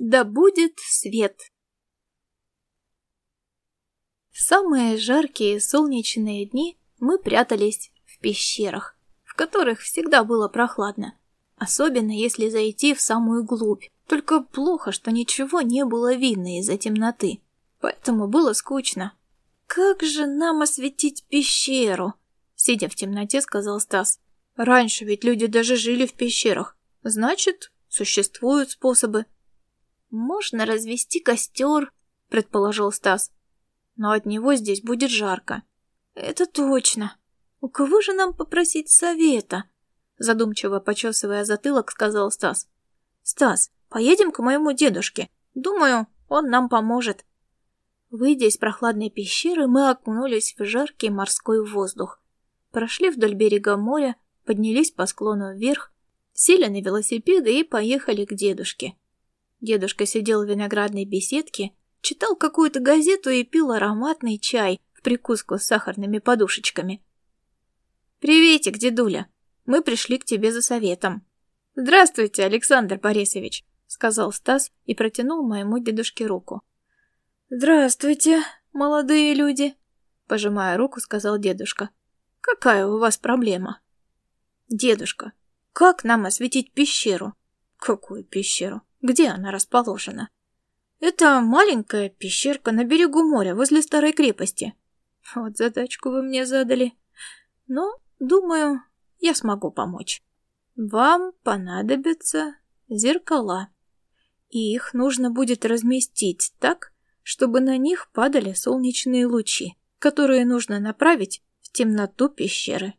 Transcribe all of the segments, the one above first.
Да будет свет! В самые жаркие солнечные дни мы прятались в пещерах, в которых всегда было прохладно, особенно если зайти в самую глубь. Только плохо, что ничего не было видно из-за темноты, поэтому было скучно. «Как же нам осветить пещеру?» Сидя в темноте, сказал Стас. «Раньше ведь люди даже жили в пещерах. Значит, существуют способы». «Можно развести костер», предположил Стас. «Но от него здесь будет жарко». «Это точно. У кого же нам попросить совета?» Задумчиво почесывая затылок, сказал Стас. «Стас, поедем к моему дедушке. Думаю, он нам поможет». Выйдя из прохладной пещеры, мы окунулись в жаркий морской воздух. Прошли вдоль берега моря, поднялись по склону вверх, сели на велосипеды и поехали к дедушке. Дедушка сидел в виноградной беседке, читал какую-то газету и пил ароматный чай в прикуску с сахарными подушечками. «Приветик, дедуля! Мы пришли к тебе за советом». «Здравствуйте, Александр Борисович!» — сказал Стас и протянул моему дедушке руку. «Здравствуйте, молодые люди!» — пожимая руку, сказал дедушка. «Какая у вас проблема?» «Дедушка, как нам осветить пещеру?» «Какую пещеру? Где она расположена?» «Это маленькая пещерка на берегу моря, возле старой крепости». «Вот задачку вы мне задали. Но, думаю, я смогу помочь. Вам понадобятся зеркала, и их нужно будет разместить так, чтобы на них падали солнечные лучи, которые нужно направить в темноту пещеры.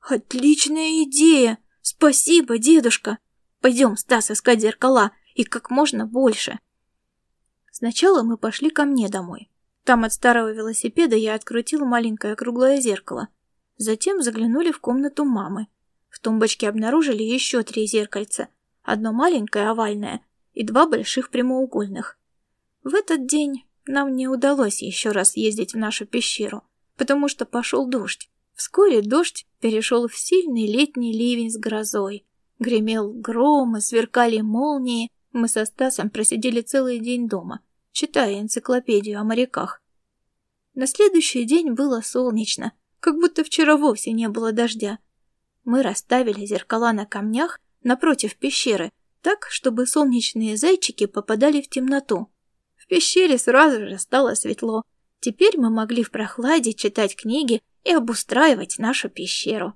«Отличная идея! Спасибо, дедушка! Пойдем, Стас, искать зеркала, и как можно больше!» Сначала мы пошли ко мне домой. Там от старого велосипеда я открутил маленькое круглое зеркало. Затем заглянули в комнату мамы. В тумбочке обнаружили еще три зеркальца. Одно маленькое овальное и два больших прямоугольных. В этот день нам не удалось еще раз ездить в нашу пещеру, потому что пошел дождь. Вскоре дождь перешел в сильный летний ливень с грозой. Гремел гром и сверкали молнии. Мы со Стасом просидели целый день дома, читая энциклопедию о моряках. На следующий день было солнечно, как будто вчера вовсе не было дождя. Мы расставили зеркала на камнях напротив пещеры, так, чтобы солнечные зайчики попадали в темноту. В пещере сразу же стало светло. Теперь мы могли в прохладе читать книги и обустраивать нашу пещеру.